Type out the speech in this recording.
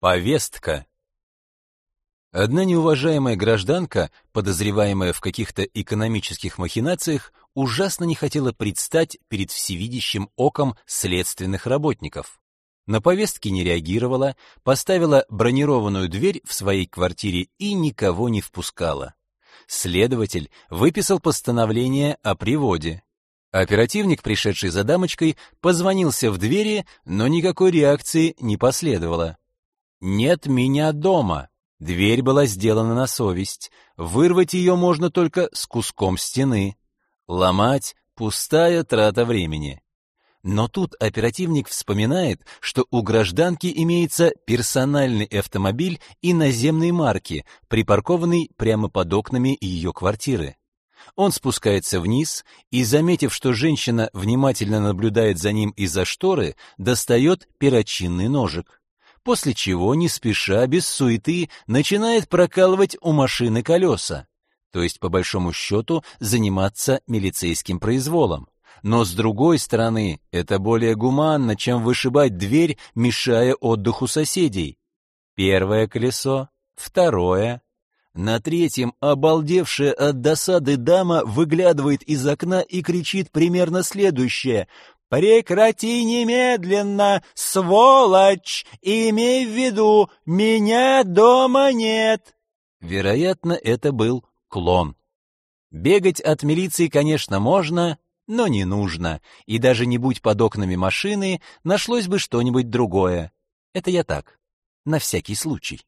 Повестка. Одна неуважаемая гражданка, подозреваемая в каких-то экономических махинациях, ужасно не хотела предстать перед всевидящим оком следственных работников. На повестки не реагировала, поставила бронированную дверь в своей квартире и никого не впускала. Следователь выписал постановление о приводе. Оперативник, пришедший за дамочкой, позвонился в двери, но никакой реакции не последовало. Нет меня дома. Дверь была сделана на совесть. Вырвать ее можно только с куском стены. Ломать — пустая трата времени. Но тут оперативник вспоминает, что у гражданки имеется персональный автомобиль и наземной марки, припаркованный прямо под окнами ее квартиры. Он спускается вниз и, заметив, что женщина внимательно наблюдает за ним из-за шторы, достает перочинный ножик после чего, не спеша, без суеты, начинает прокалывать у машины колеса, то есть, по большому счету, заниматься милицейским произволом. Но, с другой стороны, это более гуманно, чем вышибать дверь, мешая отдыху соседей. Первое колесо, второе. На третьем обалдевшая от досады дама выглядывает из окна и кричит примерно следующее «Прекрати немедленно, сволочь! Имей в виду, меня дома нет!» Вероятно, это был клон. Бегать от милиции, конечно, можно, но не нужно, и даже не будь под окнами машины, нашлось бы что-нибудь другое. Это я так, на всякий случай.